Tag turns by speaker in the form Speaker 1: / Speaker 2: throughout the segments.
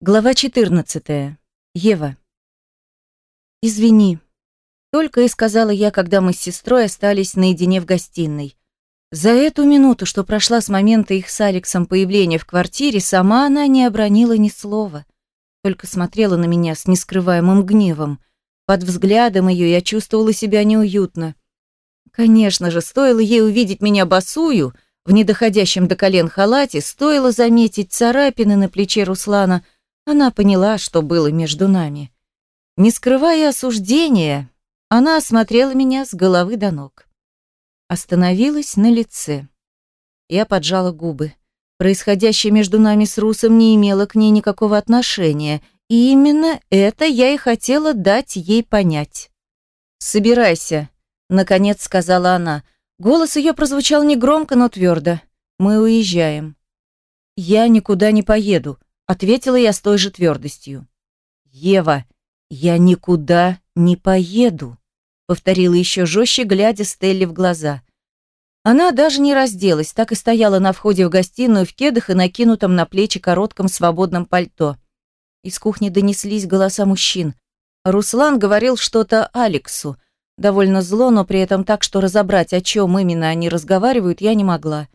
Speaker 1: Глава 14. Ева. «Извини», — только и сказала я, когда мы с сестрой остались наедине в гостиной. За эту минуту, что прошла с момента их с Алексом появления в квартире, сама она не обронила ни слова, только смотрела на меня с нескрываемым гневом. Под взглядом ее я чувствовала себя неуютно. Конечно же, стоило ей увидеть меня босую, в недоходящем до колен халате, стоило заметить царапины на плече Руслана — она поняла, что было между нами. Не скрывая осуждения, она осмотрела меня с головы до ног. Остановилась на лице. Я поджала губы. Происходящее между нами с Русом не имело к ней никакого отношения, и именно это я и хотела дать ей понять. «Собирайся», — наконец сказала она. Голос ее прозвучал негромко, но твердо. «Мы уезжаем». «Я никуда не поеду», Ответила я с той же твердостью. «Ева, я никуда не поеду», повторила еще жестче, глядя Стелле в глаза. Она даже не разделась, так и стояла на входе в гостиную в кедах и накинутом на плечи коротком свободном пальто. Из кухни донеслись голоса мужчин. Руслан говорил что-то Алексу. Довольно зло, но при этом так, что разобрать, о чем именно они разговаривают, я не могла.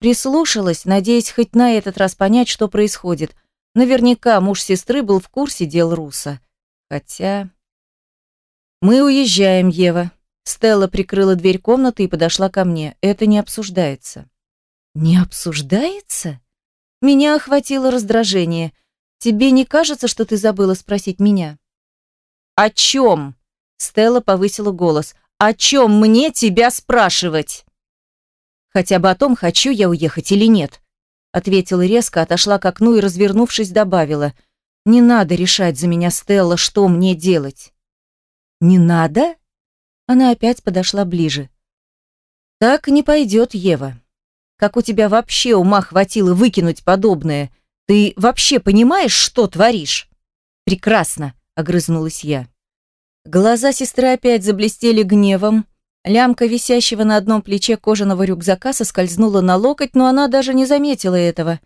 Speaker 1: Прислушалась, надеясь хоть на этот раз понять, что происходит. Наверняка муж сестры был в курсе дел Руса. Хотя... «Мы уезжаем, Ева». Стелла прикрыла дверь комнаты и подошла ко мне. «Это не обсуждается». «Не обсуждается?» Меня охватило раздражение. «Тебе не кажется, что ты забыла спросить меня?» «О чем?» Стелла повысила голос. «О чем мне тебя спрашивать?» «Хотя бы о том, хочу я уехать или нет ответила резко, отошла к окну и, развернувшись, добавила. «Не надо решать за меня, Стелла, что мне делать». «Не надо?» Она опять подошла ближе. «Так не пойдет, Ева. Как у тебя вообще ума хватило выкинуть подобное? Ты вообще понимаешь, что творишь?» «Прекрасно», — огрызнулась я. Глаза сестры опять заблестели гневом, Лямка висящего на одном плече кожаного рюкзака соскользнула на локоть, но она даже не заметила этого.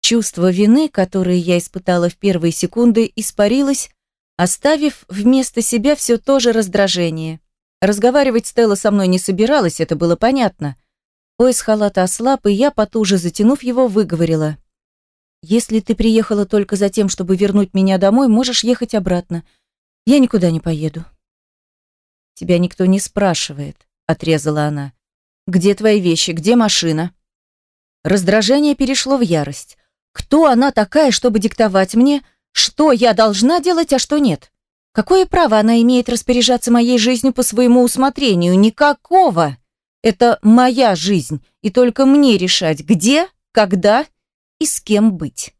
Speaker 1: Чувство вины, которое я испытала в первые секунды, испарилось, оставив вместо себя все то же раздражение. Разговаривать Стелла со мной не собиралась, это было понятно. Пояс халата ослаб, и я, потуже затянув его, выговорила. «Если ты приехала только за тем, чтобы вернуть меня домой, можешь ехать обратно. Я никуда не поеду». «Тебя никто не спрашивает», — отрезала она. «Где твои вещи? Где машина?» Раздражение перешло в ярость. «Кто она такая, чтобы диктовать мне, что я должна делать, а что нет? Какое право она имеет распоряжаться моей жизнью по своему усмотрению? Никакого! Это моя жизнь, и только мне решать, где, когда и с кем быть».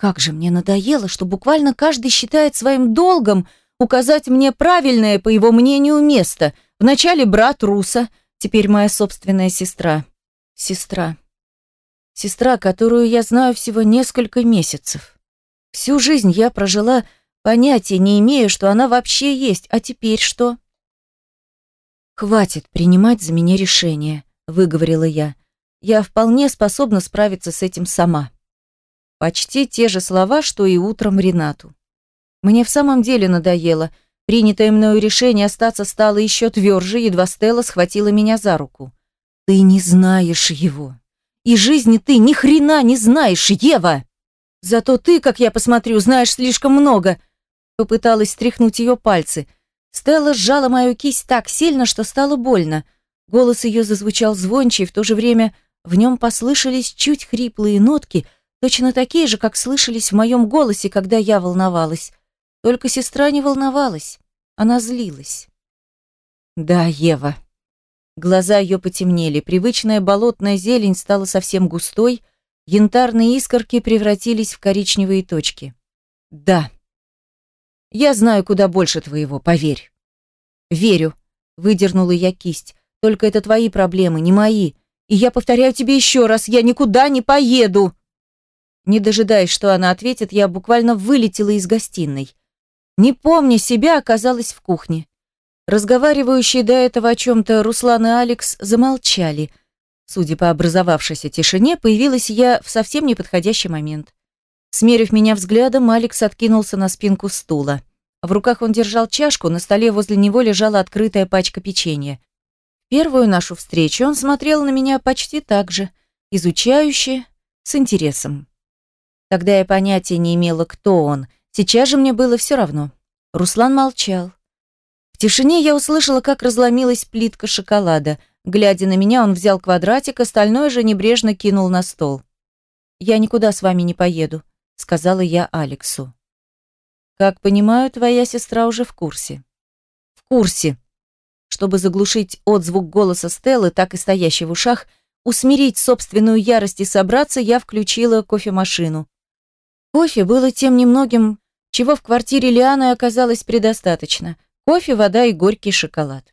Speaker 1: Как же мне надоело, что буквально каждый считает своим долгом указать мне правильное, по его мнению, место. Вначале брат Руса, теперь моя собственная сестра. Сестра. Сестра, которую я знаю всего несколько месяцев. Всю жизнь я прожила, понятия не имея, что она вообще есть, а теперь что? «Хватит принимать за меня решения», — выговорила я. «Я вполне способна справиться с этим сама». Почти те же слова, что и утром Ренату. Мне в самом деле надоело. Принятое мною решение остаться стало еще тверже, едва Стелла схватила меня за руку. «Ты не знаешь его. И жизни ты ни хрена не знаешь, Ева! Зато ты, как я посмотрю, знаешь слишком много!» Попыталась стряхнуть ее пальцы. Стелла сжала мою кисть так сильно, что стало больно. Голос ее зазвучал звонче, и в то же время в нем послышались чуть хриплые нотки, точно такие же, как слышались в моем голосе, когда я волновалась. Только сестра не волновалась, она злилась. Да, Ева. Глаза ее потемнели, привычная болотная зелень стала совсем густой, янтарные искорки превратились в коричневые точки. Да. Я знаю куда больше твоего, поверь. Верю, выдернула я кисть. Только это твои проблемы, не мои. И я повторяю тебе еще раз, я никуда не поеду. Не дожидаясь, что она ответит, я буквально вылетела из гостиной не помня себя, оказалась в кухне. Разговаривающие до этого о чем-то Руслан и Алекс замолчали. Судя по образовавшейся тишине, появилась я в совсем неподходящий момент. Смерив меня взглядом, Алекс откинулся на спинку стула. В руках он держал чашку, на столе возле него лежала открытая пачка печенья. Первую нашу встречу он смотрел на меня почти так же, изучающе, с интересом. Тогда я понятия не имела, кто он. Сейчас же мне было все равно. Руслан молчал. В тишине я услышала, как разломилась плитка шоколада. Глядя на меня, он взял квадратик, остальное же небрежно кинул на стол. «Я никуда с вами не поеду», — сказала я Алексу. «Как понимаю, твоя сестра уже в курсе». «В курсе». Чтобы заглушить отзвук голоса Стеллы, так и стоящий в ушах, усмирить собственную ярость и собраться, я включила кофемашину. Кофе было тем немногим, чего в квартире Лианы оказалось предостаточно. Кофе, вода и горький шоколад.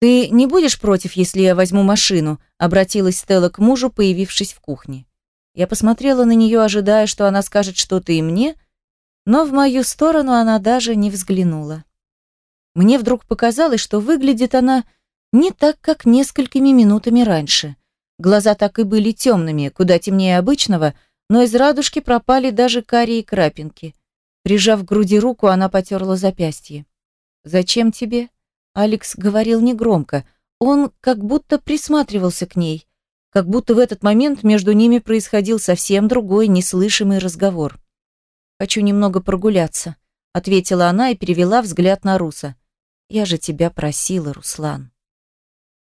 Speaker 1: «Ты не будешь против, если я возьму машину?» – обратилась Стелла к мужу, появившись в кухне. Я посмотрела на нее, ожидая, что она скажет что-то и мне, но в мою сторону она даже не взглянула. Мне вдруг показалось, что выглядит она не так, как несколькими минутами раньше. Глаза так и были темными, куда темнее обычного – но из радужки пропали даже карие крапинки. Прижав к груди руку, она потерла запястье. «Зачем тебе?» Алекс говорил негромко. Он как будто присматривался к ней, как будто в этот момент между ними происходил совсем другой, неслышимый разговор. «Хочу немного прогуляться», — ответила она и перевела взгляд на Руса. «Я же тебя просила, Руслан».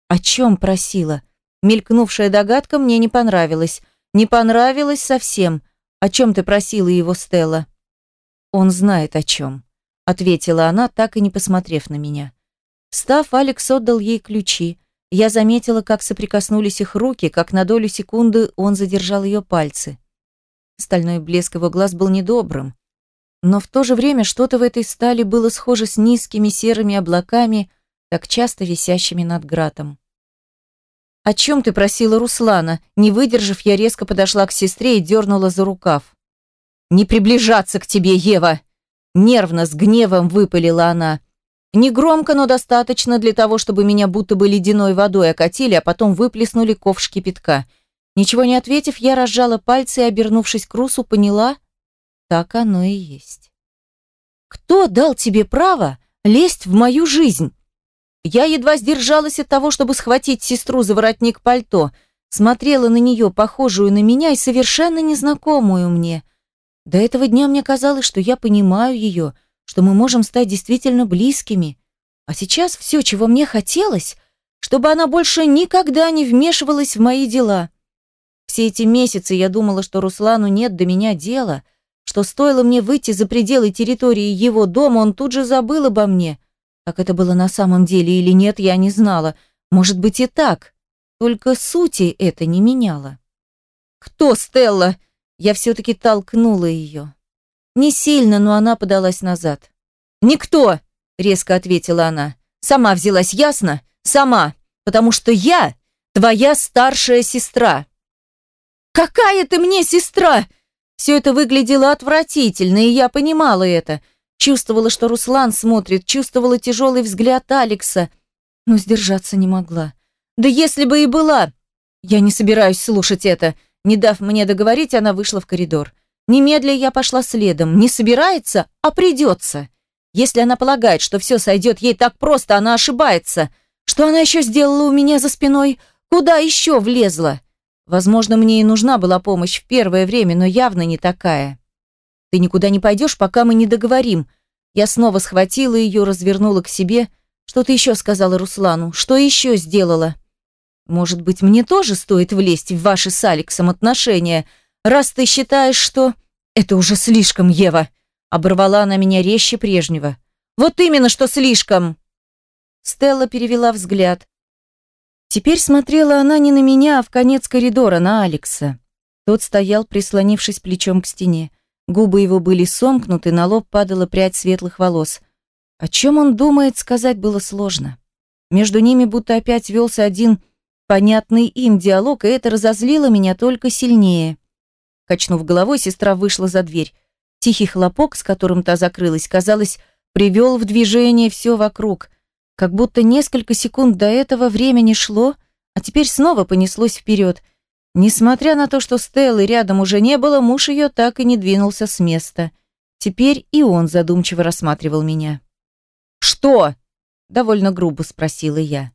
Speaker 1: «О чем просила?» Мелькнувшая догадка мне не понравилась. Не понравилось совсем. О чем ты просила его, Стелла? Он знает о чем, ответила она, так и не посмотрев на меня. Встав, Алекс отдал ей ключи. Я заметила, как соприкоснулись их руки, как на долю секунды он задержал ее пальцы. Стальной блеск его глаз был недобрым. Но в то же время что-то в этой стали было схоже с низкими серыми облаками, так часто висящими над гратом. «О чем ты просила Руслана?» Не выдержав, я резко подошла к сестре и дернула за рукав. «Не приближаться к тебе, Ева!» Нервно, с гневом выпалила она. Негромко, но достаточно для того, чтобы меня будто бы ледяной водой окатили, а потом выплеснули ковш кипятка. Ничего не ответив, я разжала пальцы и, обернувшись к Русу, поняла, так оно и есть. «Кто дал тебе право лезть в мою жизнь?» Я едва сдержалась от того, чтобы схватить сестру за воротник пальто, смотрела на нее, похожую на меня и совершенно незнакомую мне. До этого дня мне казалось, что я понимаю ее, что мы можем стать действительно близкими. А сейчас все, чего мне хотелось, чтобы она больше никогда не вмешивалась в мои дела. Все эти месяцы я думала, что Руслану нет до меня дела, что стоило мне выйти за пределы территории его дома, он тут же забыл обо мне — как это было на самом деле или нет, я не знала. Может быть и так. Только сути это не меняло. «Кто Стелла?» Я все-таки толкнула ее. Не сильно, но она подалась назад. «Никто!» — резко ответила она. «Сама взялась, ясно? Сама! Потому что я твоя старшая сестра!» «Какая ты мне сестра?» Все это выглядело отвратительно, и я понимала это — Чувствовала, что Руслан смотрит, чувствовала тяжелый взгляд Алекса, но сдержаться не могла. Да если бы и была! Я не собираюсь слушать это. Не дав мне договорить, она вышла в коридор. Немедля я пошла следом. Не собирается, а придется. Если она полагает, что все сойдет ей так просто, она ошибается. Что она еще сделала у меня за спиной? Куда еще влезла? Возможно, мне и нужна была помощь в первое время, но явно не такая. Ты никуда не пойдешь, пока мы не договорим. Я снова схватила ее, развернула к себе. Что ты еще сказала Руслану? Что еще сделала? Может быть, мне тоже стоит влезть в ваши с Алексом отношения, раз ты считаешь, что... Это уже слишком, Ева. Оборвала она меня резче прежнего. Вот именно, что слишком. Стелла перевела взгляд. Теперь смотрела она не на меня, а в конец коридора, на Алекса. Тот стоял, прислонившись плечом к стене. Губы его были сомкнуты, на лоб падала прядь светлых волос. О чем он думает, сказать было сложно. Между ними будто опять велся один понятный им диалог, и это разозлило меня только сильнее. Качнув головой, сестра вышла за дверь. Тихий хлопок, с которым та закрылась, казалось, привел в движение все вокруг. Как будто несколько секунд до этого времени шло, а теперь снова понеслось вперед. Несмотря на то, что Стеллы рядом уже не было, муж ее так и не двинулся с места. Теперь и он задумчиво рассматривал меня. «Что?» – довольно грубо спросила я.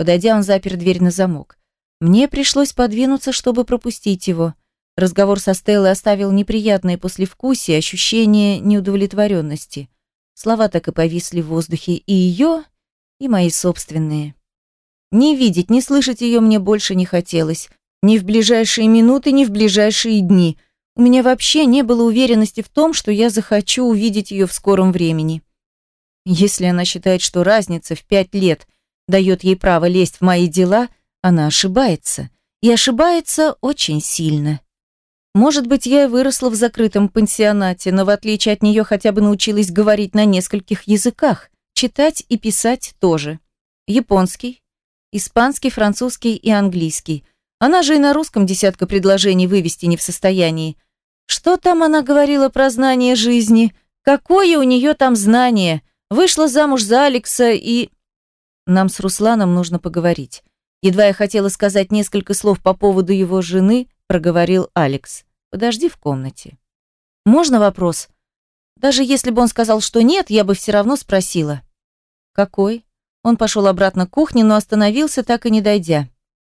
Speaker 1: Подойдя, он запер дверь на замок. Мне пришлось подвинуться, чтобы пропустить его. Разговор со Стеллой оставил неприятное послевкусие, ощущение неудовлетворенности. Слова так и повисли в воздухе, и ее, и мои собственные. Ни видеть, ни слышать ее мне больше не хотелось. Ни в ближайшие минуты, ни в ближайшие дни. У меня вообще не было уверенности в том, что я захочу увидеть ее в скором времени. Если она считает, что разница в пять лет дает ей право лезть в мои дела, она ошибается. И ошибается очень сильно. Может быть, я и выросла в закрытом пансионате, но в отличие от нее хотя бы научилась говорить на нескольких языках, читать и писать тоже. Японский, испанский, французский и английский. Она же и на русском десятка предложений вывести не в состоянии. Что там она говорила про знание жизни? Какое у нее там знание? Вышла замуж за Алекса и... Нам с Русланом нужно поговорить. Едва я хотела сказать несколько слов по поводу его жены, проговорил Алекс. Подожди в комнате. Можно вопрос? Даже если бы он сказал, что нет, я бы все равно спросила. Какой? Он пошел обратно к кухне, но остановился, так и не дойдя.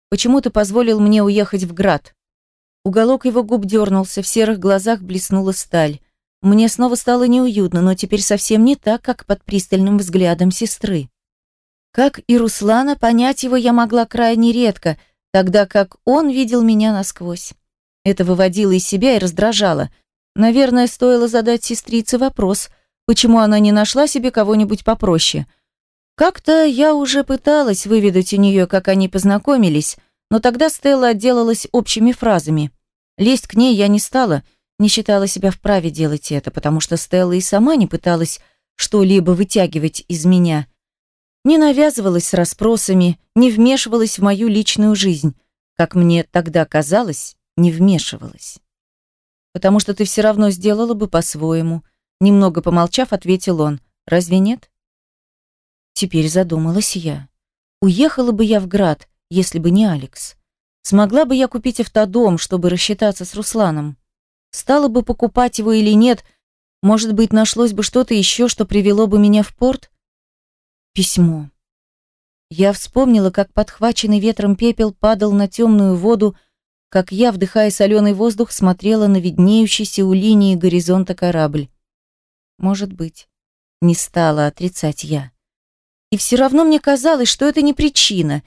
Speaker 1: Почему ты позволил мне уехать в град? Уголок его губ дернулся, в серых глазах блеснула сталь. Мне снова стало неуютно, но теперь совсем не так, как под пристальным взглядом сестры. Как и Руслана, понять его я могла крайне редко, тогда как он видел меня насквозь. Это выводило из себя и раздражало. Наверное, стоило задать сестрице вопрос, почему она не нашла себе кого-нибудь попроще. Как-то я уже пыталась выведать у нее, как они познакомились, но тогда Стелла отделалась общими фразами. Лезть к ней я не стала, не считала себя вправе делать это, потому что Стелла и сама не пыталась что-либо вытягивать из меня не навязывалась с расспросами, не вмешивалась в мою личную жизнь, как мне тогда казалось, не вмешивалась. Потому что ты все равно сделала бы по-своему. Немного помолчав, ответил он. Разве нет? Теперь задумалась я. Уехала бы я в Град, если бы не Алекс. Смогла бы я купить автодом, чтобы рассчитаться с Русланом? Стала бы покупать его или нет? Может быть, нашлось бы что-то еще, что привело бы меня в порт? Письмо. Я вспомнила, как подхваченный ветром пепел падал на темную воду, как я, вдыхая соленый воздух, смотрела на виднеющийся у линии горизонта корабль. Может быть, не стала отрицать я. И все равно мне казалось, что это не причина.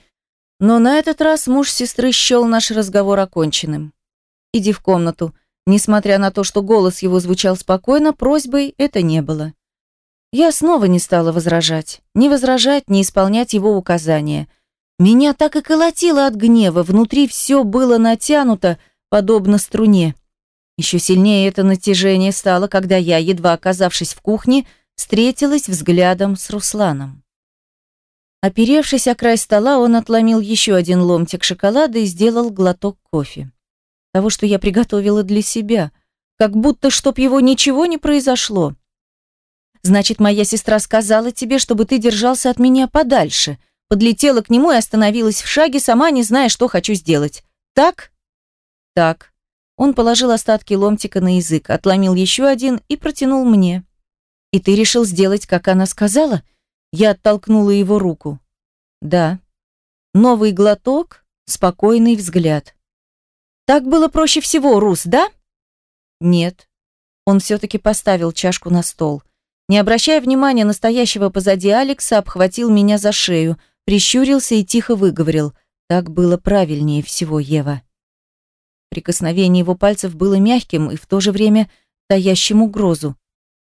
Speaker 1: Но на этот раз муж сестры счел наш разговор оконченным. «Иди в комнату». Несмотря на то, что голос его звучал спокойно, просьбой это не было. Я снова не стала возражать. Ни возражать, ни исполнять его указания. Меня так и колотило от гнева, внутри все было натянуто, подобно струне. Еще сильнее это натяжение стало, когда я, едва оказавшись в кухне, встретилась взглядом с Русланом. Оперевшись о край стола, он отломил еще один ломтик шоколада и сделал глоток кофе. Того, что я приготовила для себя. Как будто, чтоб его ничего не произошло. Значит, моя сестра сказала тебе, чтобы ты держался от меня подальше. Подлетела к нему и остановилась в шаге, сама не зная, что хочу сделать. Так? Так. Он положил остатки ломтика на язык, отломил еще один и протянул мне. И ты решил сделать, как она сказала? Я оттолкнула его руку. Да. Новый глоток, спокойный взгляд. Так было проще всего, Рус, да? Нет. Он все-таки поставил чашку на стол. Не обращая внимания настоящего позади Алекса, обхватил меня за шею, прищурился и тихо выговорил. Так было правильнее всего, Ева. Прикосновение его пальцев было мягким и в то же время таящим угрозу.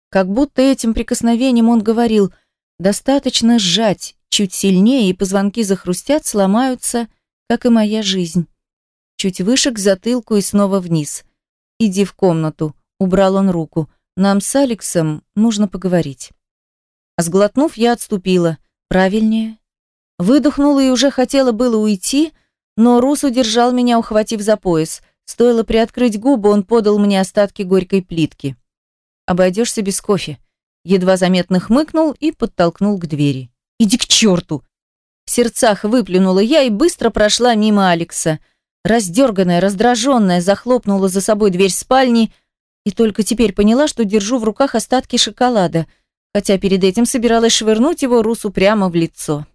Speaker 1: Как будто этим прикосновением он говорил «достаточно сжать, чуть сильнее, и позвонки захрустят, сломаются, как и моя жизнь». Чуть выше к затылку и снова вниз. «Иди в комнату», — убрал он руку. Нам с Алексом нужно поговорить. Сглотнув, я отступила. Правильнее. Выдохнула и уже хотела было уйти, но Рус удержал меня, ухватив за пояс. Стоило приоткрыть губы, он подал мне остатки горькой плитки. «Обойдешься без кофе». Едва заметно хмыкнул и подтолкнул к двери. «Иди к черту!» В сердцах выплюнула я и быстро прошла мимо Алекса. раздерганная, раздраженная, захлопнула за собой дверь спальни и только теперь поняла, что держу в руках остатки шоколада, хотя перед этим собиралась швырнуть его Русу прямо в лицо.